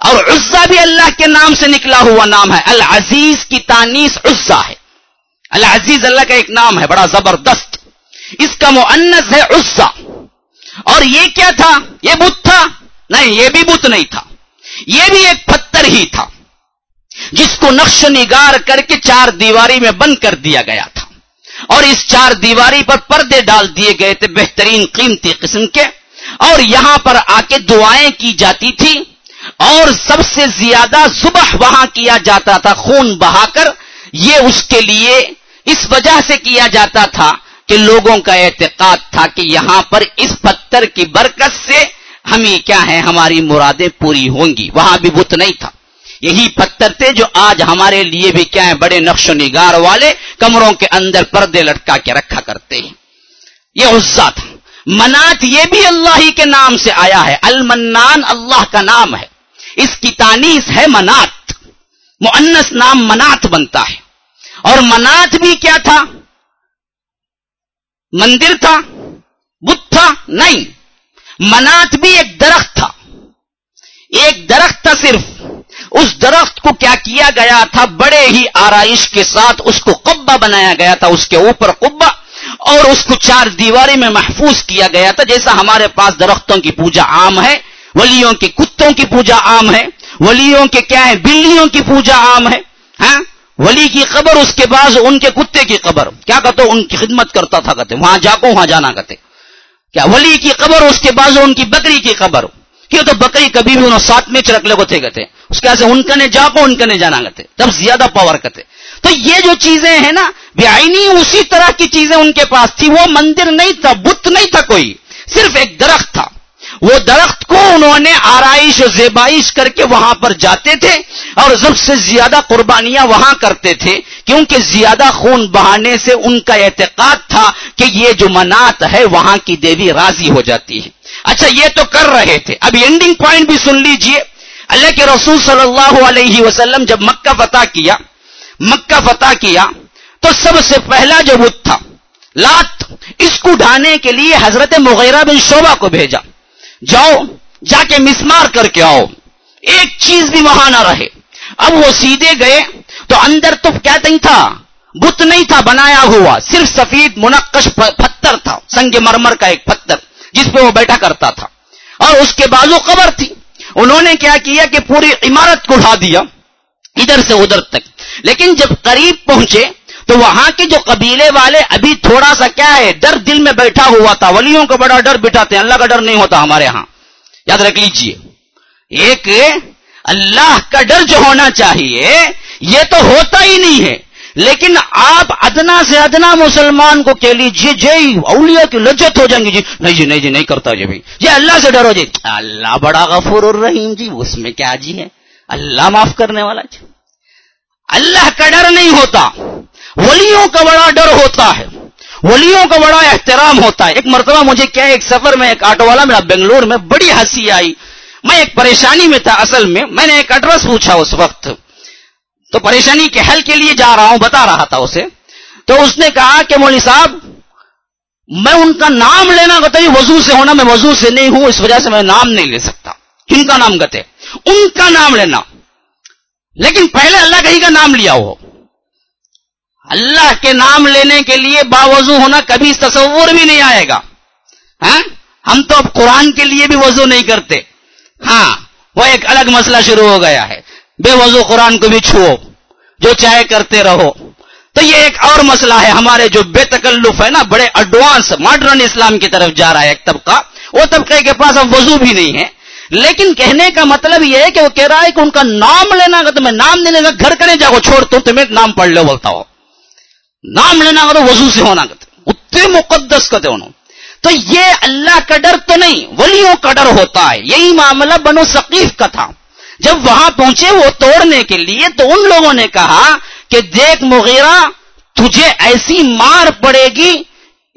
Speaker 1: اور عزا بھی اللہ کے نام سے نکلا ہوا نام ہے العزیز کی تانیس عزا ہے العزیز اللہ کا ایک نام ہے بڑا زبردست اس کا معنس ہے عزا اور یہ کیا تھا یہ بت تھا نہیں یہ بھی بت نہیں تھا یہ بھی ایک پتھر ہی تھا جس کو نقش نگار کر کے چار دیواری میں بند کر دیا گیا تھا اور اس چار دیواری پر پردے ڈال دیے گئے تھے بہترین قیمتی قسم کے اور یہاں پر آ کے دعائیں کی جاتی تھی اور سب سے زیادہ صبح وہاں کیا جاتا تھا خون بہا کر یہ اس کے لیے اس وجہ سے کیا جاتا تھا کہ لوگوں کا اعتقاد تھا کہ یہاں پر اس پتھر کی برکت سے ہمیں کیا ہے ہماری مرادیں پوری ہوں گی وہاں بھی بت نہیں تھا یہی پتھر تھے جو آج ہمارے لیے بھی کیا ہے بڑے نقش و نگار والے کمروں کے اندر پردے لٹکا کے رکھا کرتے ہیں یہ غصہ تھا منات یہ بھی اللہ ہی کے نام سے آیا ہے المنان اللہ کا نام ہے اس کی تانیس ہے منات منس نام منات بنتا ہے اور منات بھی کیا تھا مندر تھا بت تھا نہیں منات بھی ایک درخت تھا ایک درخت تھا صرف اس درخت کو کیا کیا گیا تھا بڑے ہی آرائش کے ساتھ اس کو قبا بنایا گیا تھا اس کے اوپر قبا اور اس کو چار دیواری میں محفوظ کیا گیا تھا جیسا ہمارے پاس درختوں کی پوجا عام ہے ولیوں کے کتوں کی پوجا عام ہے ولیوں کے کیا ہے بلیوں کی پوجا عام ہے ہاں ولی کی قبر اس کے پاس ان کے کتے کی قبر کیا کہتے ان کی خدمت کرتا تھا کہتے وہاں جا کو وہاں جانا کہتے کیا ولی کی قبر اس کے پاس ان کی بکری کی قبر کیوں تو بکری کبھی بھی انہوں ساتھ میں چرک لے تھے کہتے اس کے ان کا نے جا کو ان کا نے جانا کہتے جب زیادہ پاور کہتے تو یہ جو چیزیں ہیں نا بےآنی اسی طرح کی چیزیں ان کے پاس تھی وہ مندر نہیں تھا بت نہیں تھا کوئی صرف ایک درخت تھا وہ درخت کو انہوں نے آرائش و زیبائش کر کے وہاں پر جاتے تھے اور سب سے زیادہ قربانیاں وہاں کرتے تھے کیونکہ زیادہ خون بہانے سے ان کا اعتقاد تھا کہ یہ جو منات ہے وہاں کی دیوی راضی ہو جاتی ہے اچھا یہ تو کر رہے تھے اب اینڈنگ پوائنٹ بھی سن لیجئے اللہ کے رسول صلی اللہ علیہ وسلم جب مکہ فتح کیا مکہ فتح کیا تو سب سے پہلا جو بت تھا لات اس کو ڈھانے کے لیے حضرت مغیرہ بن شعبہ کو بھیجا جاؤ جا کے مسمار کر کے آؤ ایک چیز بھی وہاں نہ رہے اب وہ سیدھے گئے تو اندر تو کیا نہیں تھا بت نہیں تھا بنایا ہوا صرف سفید منقش پتھر تھا سنگ مرمر کا ایک پتھر جس پہ وہ بیٹھا کرتا تھا اور اس کے بازو قبر تھی انہوں نے کیا کیا کہ پوری عمارت کو اڑا دیا ادھر سے ادھر تک لیکن جب قریب پہنچے تو وہاں کے جو قبیلے والے ابھی تھوڑا سا کیا ہے ڈر دل میں بیٹھا ہوا تھا ولیوں کو بڑا ڈر بٹھاتے ہیں اللہ کا ڈر نہیں ہوتا ہمارے ہاں یاد رکھ لیجئے ایک اللہ کا ڈر جو ہونا چاہیے یہ تو ہوتا ہی نہیں ہے لیکن آپ ادنا سے ادنا مسلمان کو کہہ لیجیے جی اولیا کی لجت ہو جائیں گی جی نہیں جی نہیں جی نہیں کرتا جی بھائی یہ جی، اللہ سے ڈر ہو جی۔ اللہ بڑا غفور الرحیم جی اس میں کیا جی ہے اللہ معاف کرنے والا جی اللہ کا ڈر نہیں ہوتا ولیوں کا بڑا ڈر ہوتا ہے ولیوں کا بڑا احترام ہوتا ہے ایک مرتبہ مجھے کیا ایک سفر میں ایک آٹو والا میرا بنگلور میں بڑی ہنسی آئی میں ایک پریشانی میں تھا اصل میں میں نے ایک ایڈریس پوچھا اس وقت تو پریشانی کے حل کے لیے جا رہا ہوں بتا رہا تھا اسے تو اس نے کہا کہ مولوی صاحب میں ان کا نام لینا گت ہی وضو سے ہونا میں وضو سے نہیں ہوں اس وجہ سے میں نام نہیں لے سکتا کن کا نام گتے ان کا نام لینا لیکن پہلے اللہ کہیں کا نام لیا ہو اللہ کے نام لینے کے لیے باوضو ہونا کبھی تصور بھی نہیں آئے گا ہاں ہم تو اب قرآن کے لیے بھی وضو نہیں کرتے ہاں وہ ایک الگ مسئلہ شروع ہو گیا ہے بے وضو قرآن کو بھی چھو جو چاہے کرتے رہو تو یہ ایک اور مسئلہ ہے ہمارے جو بے تکلف ہے نا بڑے ایڈوانس ماڈرن اسلام کی طرف جا رہا ہے ایک طبقہ وہ طبقے کے پاس اب وضو بھی نہیں ہے لیکن کہنے کا مطلب یہ ہے کہ وہ کہہ رہا ہے کہ ان کا نام لینا اگر تمہیں نام دینے کا گھر کرنے جاؤ چھوڑ دو تمہیں نام پڑھ لو بولتا ہو نام لینا کرو وضو سے ہونا کہتے اتنے مقدس کرتے انہوں تو یہ اللہ کا ڈر تو نہیں ولیوں کا ڈر ہوتا ہے یہی معاملہ بنو ثقیف کا تھا جب وہاں پہنچے وہ توڑنے کے لیے تو ان لوگوں نے کہا کہ دیکھ مغیرہ تجھے ایسی مار پڑے گی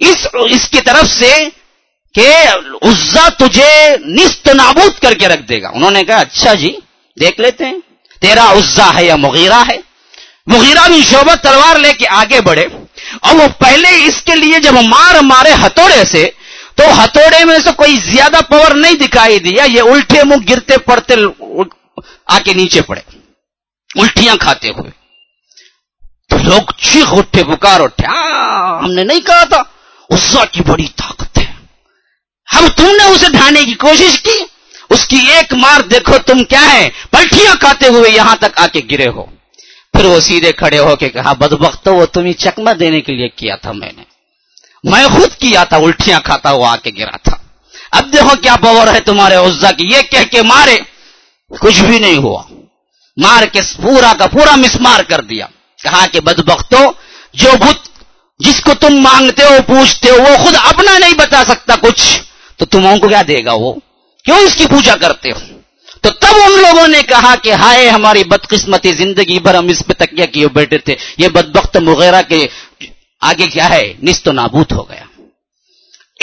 Speaker 1: اس اس کی طرف سے کہ عزا تجھے نست نابود کر کے رکھ دے گا انہوں نے کہا اچھا جی دیکھ لیتے ہیں تیرا عزا ہے یا مغیرہ ہے مغیرہ بن شعبہ تلوار لے کے آگے بڑھے اور وہ پہلے اس کے لیے جب مار مارے ہتھوڑے سے تو ہتھوڑے میں سے کوئی زیادہ پاور نہیں دکھائی دیا یہ الٹے منہ گرتے پڑتے آ کے نیچے پڑے الٹیاں کھاتے ہوئے تو لوگ چیخ اٹھے پکار اٹھے ہم نے نہیں کہا تھا غصہ کی بڑی طاقت ہے ہم تم نے اسے ڈھانے کی کوشش کی اس کی ایک مار دیکھو تم کیا ہے پلٹیاں کھاتے ہوئے یہاں تک آ کے گرے ہو پھر وہ سیدھے کھڑے ہو کے کہا ہاں، بد تمہیں چکما دینے کے لیے کیا تھا میں نے میں خود کیا تھا الٹیاں کھاتا ہوا آ کے گرا تھا اب دیکھو کیا بور ہے تمہارے عزا کی یہ کہہ کے مارے کچھ بھی نہیں ہوا مار کے پورا کا پورا مسمار کر دیا کہا کہ بد بختو جو جس کو تم مانگتے ہو پوچھتے ہو وہ خود اپنا نہیں بتا سکتا کچھ تو تمہوں کو کیا دے گا وہ کیوں اس کی پوجا کرتے ہو تو تب ان لوگوں نے کہا کہ ہائے ہماری بدقسمتی زندگی بھر ہم اس پہ تکیہ کیے بیٹھے تھے یہ بد بخت مغیرہ کے آگے کیا ہے نس تو نابوت ہو گیا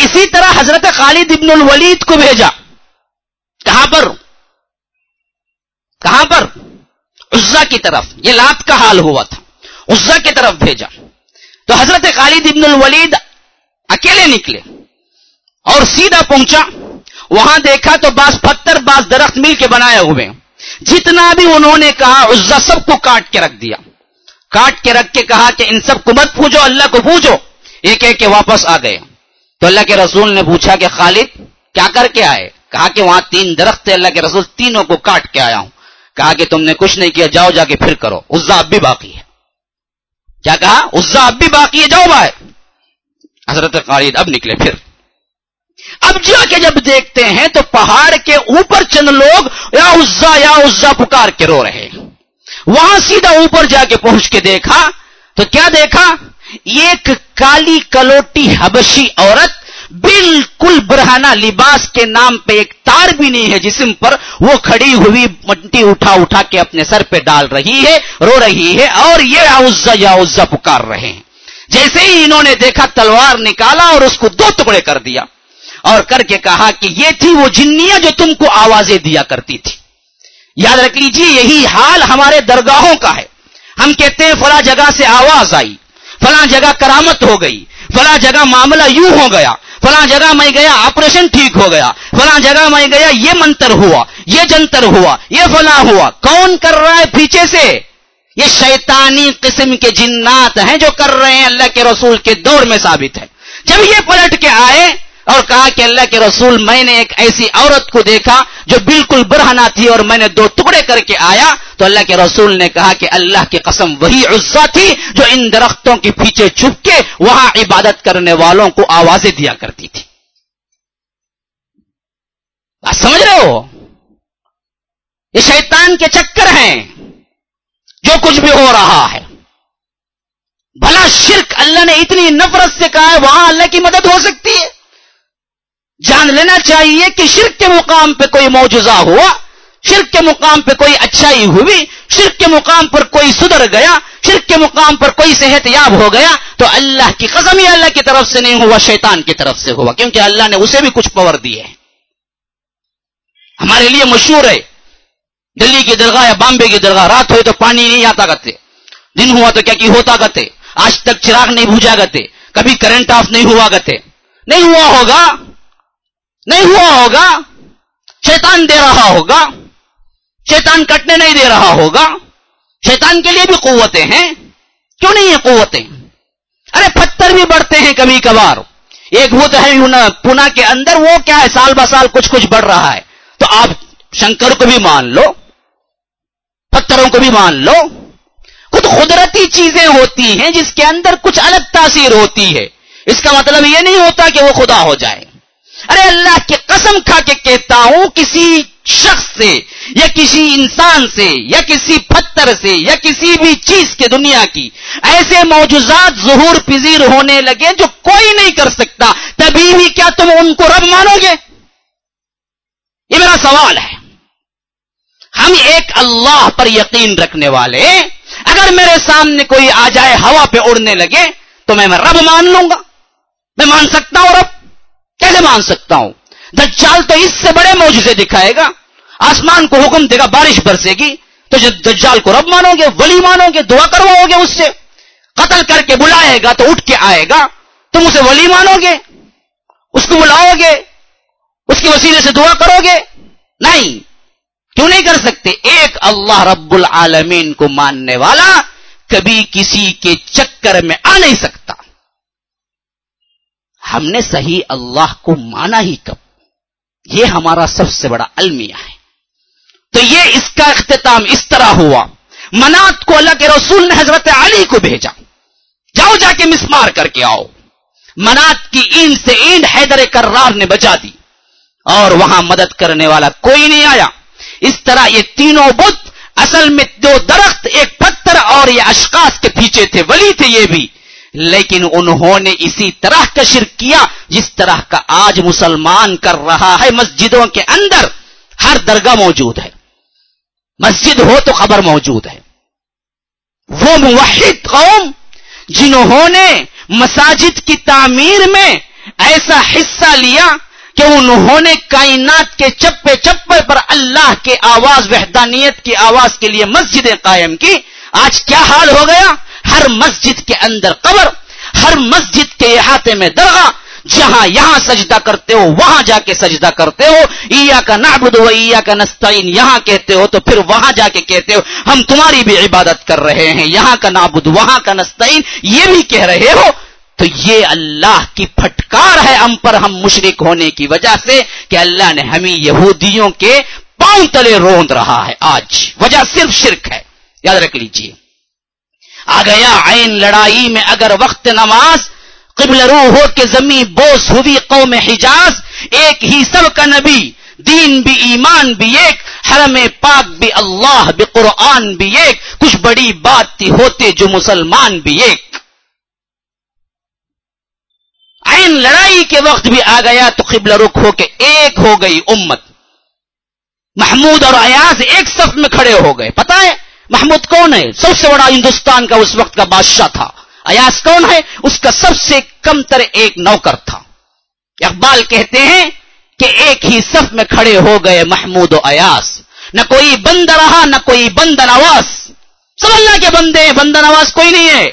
Speaker 1: اسی طرح حضرت خالد ابن الولید کو بھیجا کہاں پر کہاں پر عزا کی طرف یہ لات کا حال ہوا تھا عزا کی طرف بھیجا تو حضرت خالد ابن الولید اکیلے نکلے اور سیدھا پہنچا وہاں دیکھا تو بعض پتھر بعض درخت مل کے بنائے ہوئے جتنا بھی انہوں نے کہا عزا سب کو کاٹ کے رکھ دیا کاٹ کے رکھ کے کہا کہ ان سب کو مت پوجو اللہ کو پوجو ایک ایک واپس آ گئے تو اللہ کے رسول نے پوچھا کہ خالد کیا کر کے آئے کہا کہ وہاں تین درخت تھے اللہ کے رسول تینوں کو کاٹ کے آیا ہوں کہا کہ تم نے کچھ نہیں کیا جاؤ جا کے پھر کرو عزا اب بھی باقی ہے کیا کہا عزا اب بھی باقی ہے جاؤ بھائی حضرت خالد اب نکلے پھر اب جا کے جب دیکھتے ہیں تو پہاڑ کے اوپر چند لوگ یا عزا عزا یا پکار کے رو رہے وہاں سیدھا اوپر جا کے پہنچ کے دیکھا تو کیا دیکھا ایک کالی کلوٹی حبشی عورت بالکل برہانہ لباس کے نام پہ ایک تار بھی نہیں ہے جسم پر وہ کھڑی ہوئی مٹی اٹھا اٹھا کے اپنے سر پہ ڈال رہی ہے رو رہی ہے اور یہ ازا یا اوزا پکار رہے ہیں جیسے ہی انہوں نے دیکھا تلوار نکالا اور اس کو دو ٹکڑے کر دیا اور کر کے کہا کہ یہ تھی وہ جنیاں جو تم کو آوازیں دیا کرتی تھی یاد رکھ لیجیے یہی حال ہمارے درگاہوں کا ہے ہم کہتے ہیں فلاں جگہ سے آواز آئی فلاں جگہ کرامت ہو گئی فلاں جگہ معاملہ یوں ہو گیا فلاں جگہ میں گیا آپریشن ٹھیک ہو گیا فلاں جگہ میں گیا یہ منتر ہوا یہ جنتر ہوا یہ فلاں ہوا کون کر رہا ہے پیچھے سے یہ شیطانی قسم کے جنات ہیں جو کر رہے ہیں اللہ کے رسول کے دور میں ثابت ہے جب یہ پلٹ کے آئے اور کہا کہ اللہ کے رسول میں نے ایک ایسی عورت کو دیکھا جو بالکل برہنا تھی اور میں نے دو ٹکڑے کر کے آیا تو اللہ کے رسول نے کہا کہ اللہ کی قسم وہی عزا تھی جو ان درختوں کے پیچھے چھپ کے وہاں عبادت کرنے والوں کو آوازیں دیا کرتی تھی آ سمجھ رہے ہو یہ شیطان کے چکر ہیں جو کچھ بھی ہو رہا ہے بھلا شرک اللہ نے اتنی نفرت سے کہا ہے وہاں اللہ کی مدد ہو سکتی ہے جان لینا چاہیے کہ شرک کے مقام پہ کوئی معجزہ ہوا شرک کے مقام پہ کوئی اچھائی ہوئی شرک کے مقام پر کوئی سدھر گیا شرک کے مقام پر کوئی صحت یاب ہو گیا تو اللہ کی قسم ہی اللہ کی طرف سے نہیں ہوا شیطان کی طرف سے ہوا کیونکہ اللہ نے اسے بھی کچھ پور دی ہے ہمارے لیے مشہور ہے دلی کی درگاہ یا بامبے کی درگاہ رات ہوئی تو پانی نہیں آتا کرتے دن ہوا تو کیا کہ ہوتا کرتے آج تک چراغ نہیں بھوجا کرتے کبھی کرنٹ آف نہیں ہوا کرتے نہیں ہوا ہوگا نہیں ہوا ہوگا شیطان دے رہا ہوگا شیطان کٹنے نہیں دے رہا ہوگا شیطان کے لیے بھی قوتیں ہیں کیوں نہیں ہیں قوتیں ارے پتھر بھی بڑھتے ہیں کبھی کبھار ایک بت ہے پونا کے اندر وہ کیا ہے سال بہ سال کچھ کچھ بڑھ رہا ہے تو آپ شنکر کو بھی مان لو پتھروں کو بھی مان لو خود قدرتی چیزیں ہوتی ہیں جس کے اندر کچھ الگ تاثیر ہوتی ہے اس کا مطلب یہ نہیں ہوتا کہ وہ خدا ہو جائے ارے اللہ کی قسم کھا کے کہتا ہوں کسی شخص سے یا کسی انسان سے یا کسی پتھر سے یا کسی بھی چیز کے دنیا کی ایسے موجوزات ظہور پذیر ہونے لگے جو کوئی نہیں کر سکتا تبھی بھی کیا تم ان کو رب مانو گے یہ میرا سوال ہے ہم ایک اللہ پر یقین رکھنے والے اگر میرے سامنے کوئی آ جائے ہوا پہ اڑنے لگے تو میں رب مان لوں گا میں مان سکتا ہوں رب کیسے مان سکتا ہوں دجال تو اس سے بڑے موج دکھائے گا آسمان کو حکم دے گا بارش برسے گی تو جب دجال کو رب مانو گے ولی مانو گے دعا کرواؤ گے اس سے قتل کر کے بلائے گا تو اٹھ کے آئے گا تم اسے ولی مانو گے اس کو بلاؤ گے اس کے وسیلے سے دعا کرو گے نہیں کیوں نہیں کر سکتے ایک اللہ رب العالمین کو ماننے والا کبھی کسی کے چکر میں آ نہیں سکتا ہم نے صحیح اللہ کو مانا ہی کب یہ ہمارا سب سے بڑا المیہ ہے تو یہ اس کا اختتام اس طرح ہوا منات کو اللہ کے رسول نے حضرت علی کو بھیجا جاؤ جا کے مسمار کر کے آؤ منات کی اینڈ سے اینڈ حیدر کرار نے بچا دی اور وہاں مدد کرنے والا کوئی نہیں آیا اس طرح یہ تینوں بت اصل میں دو درخت ایک پتھر اور یہ اشکاس کے پیچھے تھے ولی تھے یہ بھی لیکن انہوں نے اسی طرح کا شرک کیا جس طرح کا آج مسلمان کر رہا ہے مسجدوں کے اندر ہر درگاہ موجود ہے مسجد ہو تو خبر موجود ہے وہ موحد قوم جنہوں نے مساجد کی تعمیر میں ایسا حصہ لیا کہ انہوں نے کائنات کے چپے چپے پر اللہ کے آواز وحدانیت کی آواز کے لیے مسجدیں قائم کی آج کیا حال ہو گیا ہر مسجد کے اندر قبر ہر مسجد کے احاطے میں درگاہ جہاں یہاں سجدہ کرتے ہو وہاں جا کے سجدہ کرتے ہو ایا کا ہو ایا کا نستعین یہاں کہتے ہو تو پھر وہاں جا کے کہتے ہو ہم تمہاری بھی عبادت کر رہے ہیں یہاں کا نابود وہاں کا نستعین یہ بھی کہہ رہے ہو تو یہ اللہ کی پھٹکار ہے ہم پر ہم مشرق ہونے کی وجہ سے کہ اللہ نے ہمیں یہودیوں کے پاؤں تلے روند رہا ہے آج وجہ صرف شرک ہے یاد رکھ لیجئے آ گیا عین لڑائی میں اگر وقت نماز قبل رو ہو کے زمیں بوس ہوئی قوم حجاز ایک ہی سب کا نبی دین بھی ایمان بھی ایک حرم پاک بھی اللہ بھی قرآن بھی ایک کچھ بڑی بات تھی ہوتے جو مسلمان بھی ایک عین لڑائی کے وقت بھی آ گیا تو قبل رخ ہو کے ایک ہو گئی امت محمود اور ایاز ایک صف میں کھڑے ہو گئے پتا ہے محمود کون ہے سب سے بڑا ہندوستان کا اس وقت کا بادشاہ تھا ایاس کون ہے اس کا سب سے کم تر ایک نوکر تھا اقبال کہتے ہیں کہ ایک ہی صف میں کھڑے ہو گئے محمود و ایاس نہ کوئی بند رہا نہ کوئی بند نواز سب اللہ کے بندے ہیں نواز کوئی نہیں ہے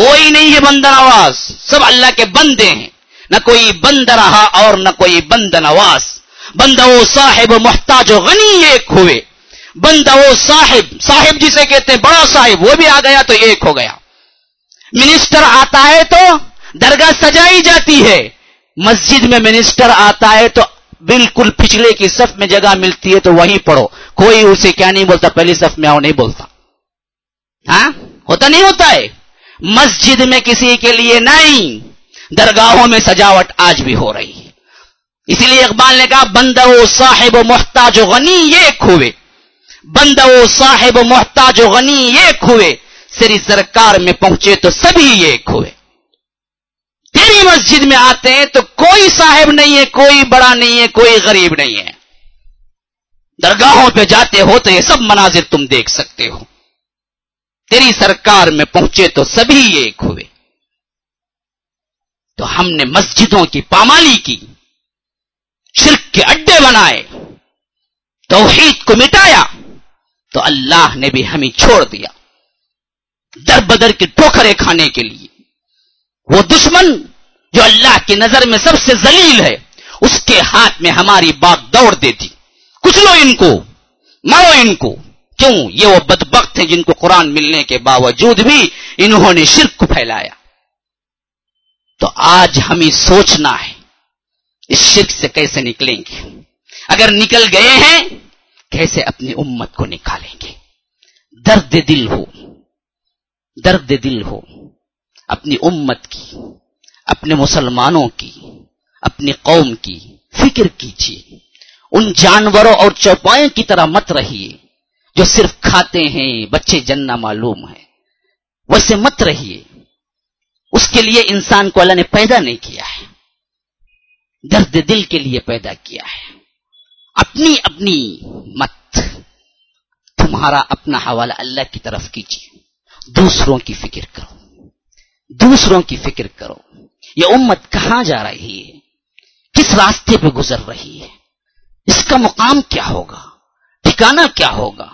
Speaker 1: کوئی نہیں ہے بند نواز سب اللہ کے بندے ہیں نہ کوئی بند رہا اور نہ کوئی بند نواز بندہ بندا صاحب محتاج و غنی ایک ہوئے بندہ بندا صاحب صاحب جسے کہتے ہیں بڑا صاحب وہ بھی آ گیا تو ایک ہو گیا منسٹر آتا ہے تو درگاہ سجائی جاتی ہے مسجد میں منسٹر آتا ہے تو بالکل پچھلے کی صف میں جگہ ملتی ہے تو وہیں پڑھو کوئی اسے کیا نہیں بولتا پہلی صف میں آؤ نہیں بولتا ہاں ہوتا نہیں ہوتا ہے مسجد میں کسی کے لیے نہیں درگاہوں میں سجاوٹ آج بھی ہو رہی ہے اسی لیے اقبال نے کہا و صاحب و محتاج و غنی ایک ہوئے و صاحب و محتاج و غنی ایک ہوئے سری سرکار میں پہنچے تو سبھی ایک ہوئے تیری مسجد میں آتے ہیں تو کوئی صاحب نہیں ہے کوئی بڑا نہیں ہے کوئی غریب نہیں ہے درگاہوں پہ جاتے ہو تو یہ سب مناظر تم دیکھ سکتے ہو تیری سرکار میں پہنچے تو سبھی ایک ہوئے تو ہم نے مسجدوں کی پامالی کی کے اڈے بنائے توحید کو مٹایا تو اللہ نے بھی ہمیں چھوڑ دیا در بدر کے ٹوکرے کھانے کے لیے وہ دشمن جو اللہ کی نظر میں سب سے زلیل ہے اس کے ہاتھ میں ہماری بات دوڑ دیتی کچلو ان کو مارو ان کو کیوں یہ وہ بد بخت ہیں جن کو قرآن ملنے کے باوجود بھی انہوں نے شرک کو پھیلایا تو آج ہمیں سوچنا ہے اس شرک سے کیسے نکلیں گے اگر نکل گئے ہیں کیسے اپنی امت کو نکالیں گے درد دل ہو درد دل ہو اپنی امت کی اپنے مسلمانوں کی اپنی قوم کی فکر کیجیے ان جانوروں اور چوپایوں کی طرح مت رہیے جو صرف کھاتے ہیں بچے جننا معلوم ہے ویسے مت رہیے اس کے لیے انسان کو اللہ نے پیدا نہیں کیا ہے درد دل کے لیے پیدا کیا ہے اپنی اپنی مت تمہارا اپنا حوالہ اللہ کی طرف کیجیے دوسروں کی فکر کرو دوسروں کی فکر کرو یہ امت کہاں جا رہی ہے کس راستے پہ گزر رہی ہے اس کا مقام کیا ہوگا ٹھکانا کیا ہوگا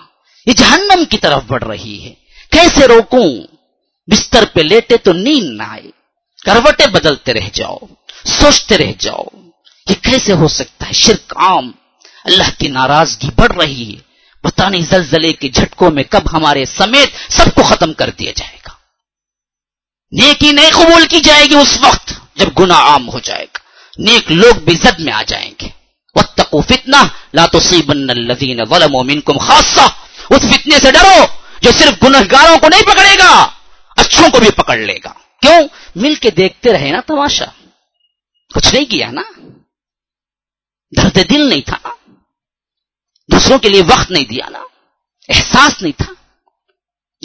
Speaker 1: یہ جہنم کی طرف بڑھ رہی ہے کیسے روکوں بستر پہ لیٹے تو نیند نہ آئے کروٹیں بدلتے رہ جاؤ سوچتے رہ جاؤ یہ کیسے ہو سکتا ہے شرک عام اللہ کی ناراضگی بڑھ رہی ہے پتہ نہیں زلزلے کے جھٹکوں میں کب ہمارے سمیت سب کو ختم کر دیا جائے گا نیکی نہیں قبول کی جائے گی اس وقت جب گنا عام ہو جائے گا نیک لوگ بھی زد میں آ جائیں گے وقت تک وہ فتنا لاتو سی بن خَاصَّةً ولم اس فتنے سے ڈرو جو صرف گنہ کو نہیں پکڑے گا اچھوں کو بھی پکڑ لے گا کیوں مل کے دیکھتے رہے نا تماشا کچھ نہیں کیا نا درد دل نہیں تھا نا دوسروں کے لیے وقت نہیں دیا نا احساس نہیں تھا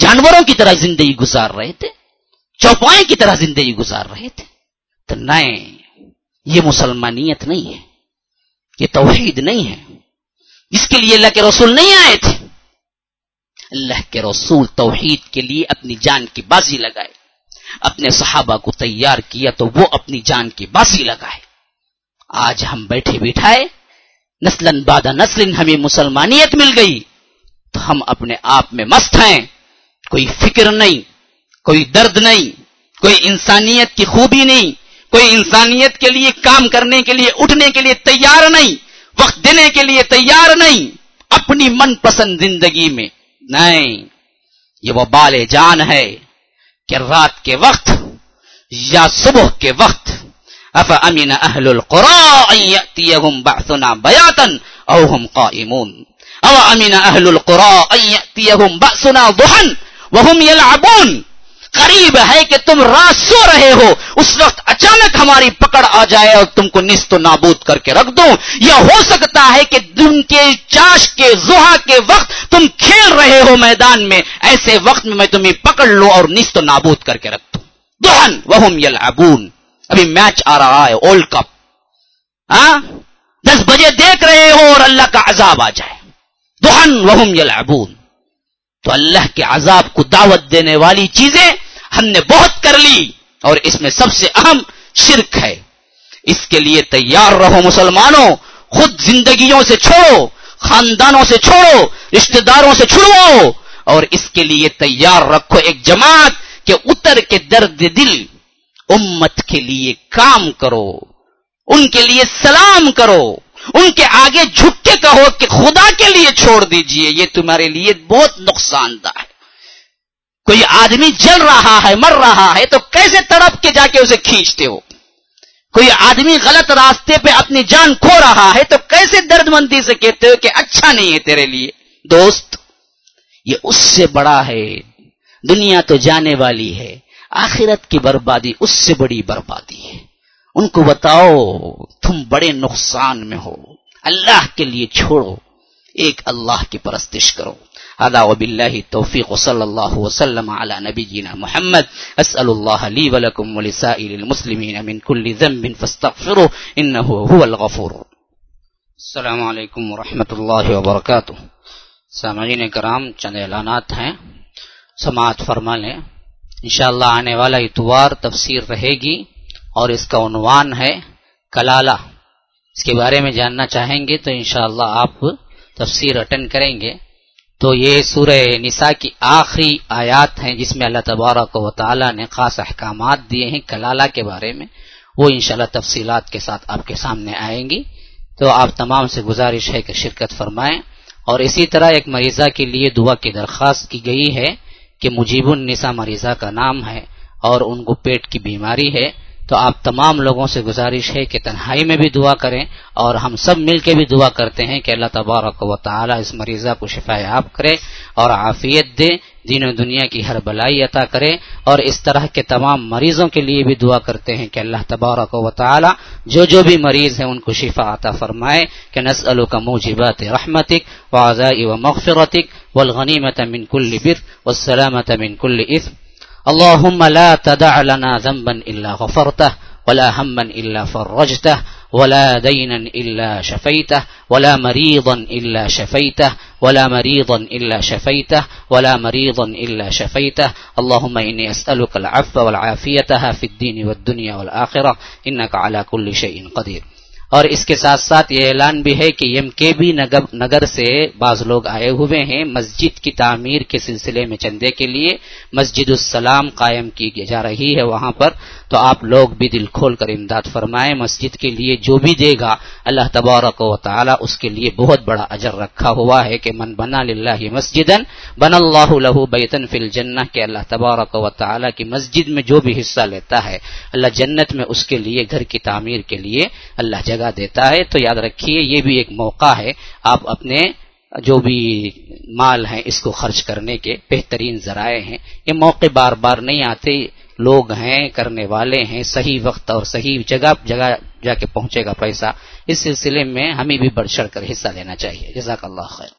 Speaker 1: جانوروں کی طرح زندگی گزار رہے تھے چوپائیں کی طرح زندگی گزار رہے تھے تو نہیں یہ مسلمانیت نہیں ہے یہ توحید نہیں ہے اس کے لیے اللہ کے رسول نہیں آئے تھے اللہ کے رسول توحید کے لیے اپنی جان کی بازی لگائے اپنے صحابہ کو تیار کیا تو وہ اپنی جان کی باسی لگائے آج ہم بیٹھے بیٹھائے نسل بادہ نسل ہمیں مسلمانیت مل گئی تو ہم اپنے آپ میں مست ہیں کوئی فکر نہیں کوئی درد نہیں کوئی انسانیت کی خوبی نہیں کوئی انسانیت کے لیے کام کرنے کے لیے اٹھنے کے لیے تیار نہیں وقت دینے کے لیے تیار نہیں اپنی من پسند زندگی میں نہیں یہ وہ بال جان ہے کہ رات کے وقت یا صبح کے وقت اف امین اہل القرآم با بیاتن احم کا امون او امین اہل القرآم بہ وہن وهم وہ قریب ہے کہ تم رات سو رہے ہو اس وقت اچانک ہماری پکڑ آ جائے اور تم کو نست و نابود کر کے رکھ دو یا ہو سکتا ہے کہ دن کے چاش کے زحا کے وقت تم کھیل رہے ہو میدان میں ایسے وقت میں میں تمہیں پکڑ لوں اور نست و نابود کر کے رکھ دوں دہن وہ ابون ابھی میچ آ رہا ہے اولڈ کپ ہاں دس بجے دیکھ رہے ہو اور اللہ کا عذاب آ جائے دہن وہ ابون تو اللہ کے عذاب کو دعوت دینے والی چیزیں ہم نے بہت کر لی اور اس میں سب سے اہم شرک ہے اس کے لیے تیار رہو مسلمانوں خود زندگیوں سے چھوڑو خاندانوں سے چھوڑو رشتہ داروں سے چھوڑو اور اس کے لیے تیار رکھو ایک جماعت کہ اتر کے درد دل امت کے لیے کام کرو ان کے لیے سلام کرو ان کے آگے جھک کے کہو کہ خدا کے لیے چھوڑ دیجئے یہ تمہارے لیے بہت نقصان دہ ہے کوئی آدمی جل رہا ہے مر رہا ہے تو کیسے تڑپ کے جا کے اسے کھینچتے ہو کوئی آدمی غلط راستے پہ اپنی جان کھو رہا ہے تو کیسے درد مندی سے کہتے ہو کہ اچھا نہیں ہے تیرے لیے دوست یہ اس سے بڑا ہے دنیا تو جانے والی ہے آخرت کی بربادی اس سے بڑی بربادی ہے ان کو بتاؤ تم بڑے نقصان میں ہو اللہ کے لیے چھوڑو ایک اللہ کی پرستش کرو ادا وب اللہ توفیق صلی اللہ وسلم علی نبی جینا محمد اسأل اللہ لی ولکم ولسائل المسلمین من کل ذنب فاستغفروا انه هو الغفور السلام علیکم ورحمۃ اللہ وبرکاتہ سامعین کرام چند اعلانات ہیں سماعت فرما لیں انشاءاللہ آنے والا اتوار تفسیر رہے گی اور اس کا عنوان ہے کلالہ اس کے بارے میں جاننا چاہیں گے تو انشاءاللہ اللہ آپ تفسیر اٹینڈ کریں گے تو یہ سورہ نساء کی آخری آیات ہیں جس میں اللہ تبارک و تعالی نے خاص احکامات دیے ہیں کلالہ کے بارے میں وہ انشاءاللہ تفصیلات کے ساتھ آپ کے سامنے آئیں گی تو آپ تمام سے گزارش ہے کہ شرکت فرمائیں اور اسی طرح ایک مریضہ کے لیے دعا کی درخواست کی گئی ہے کہ مجیب النساء مریضہ کا نام ہے اور ان کو پیٹ کی بیماری ہے تو آپ تمام لوگوں سے گزارش ہے کہ تنہائی میں بھی دعا کریں اور ہم سب مل کے بھی دعا کرتے ہیں کہ اللہ تبارک و تعالی اس مریضہ کو شفا آپ کرے اور عافیت دے دین و دنیا کی ہر بلائی عطا کرے اور اس طرح کے تمام مریضوں کے لیے بھی دعا کرتے ہیں کہ اللہ تبارک و تعالی جو جو بھی مریض ہیں ان کو شفا عطا فرمائے کہ نسلوں کا مہذبت رحمتق وضائی و والغنیمت من کل بر والسلامت من کل عصف اللهم لا تدع لنا ذنبا إلا غفرته ولا هما إلا فرجته ولا دينا إلا شفيته ولا مريضا إلا شفيته ولا مريضا إلا شفيته ولا مريضا إلا شفيته اللهم إني أسألك العفو والعافية في الدين والدنيا والآخرة إنك على كل شيء قدير اور اس کے ساتھ ساتھ یہ اعلان بھی ہے کہ ایم کے بی نگر سے بعض لوگ آئے ہوئے ہیں مسجد کی تعمیر کے سلسلے میں چندے کے لیے مسجد السلام قائم کی جا رہی ہے وہاں پر تو آپ لوگ بھی دل کھول کر امداد فرمائیں مسجد کے لیے جو بھی دے گا اللہ تبارک و تعالی اس کے لیے بہت بڑا اجر رکھا ہوا ہے کہ من بنا للہ مسجد بن اللہ بیتن فی الجنہ کے اللہ تبارک و تعالی کی مسجد میں جو بھی حصہ لیتا ہے اللہ جنت میں اس کے لیے گھر کی تعمیر کے لیے اللہ جگہ دیتا ہے تو یاد رکھیے یہ بھی ایک موقع ہے آپ اپنے جو بھی مال ہیں اس کو خرچ کرنے کے بہترین ذرائع ہیں یہ موقع بار بار نہیں آتے لوگ ہیں کرنے والے ہیں صحیح وقت اور صحیح جگہ جگہ جا کے پہنچے گا پیسہ اس سلسلے میں ہمیں بھی بڑھ چڑھ کر حصہ لینا چاہیے جزاک اللہ خیر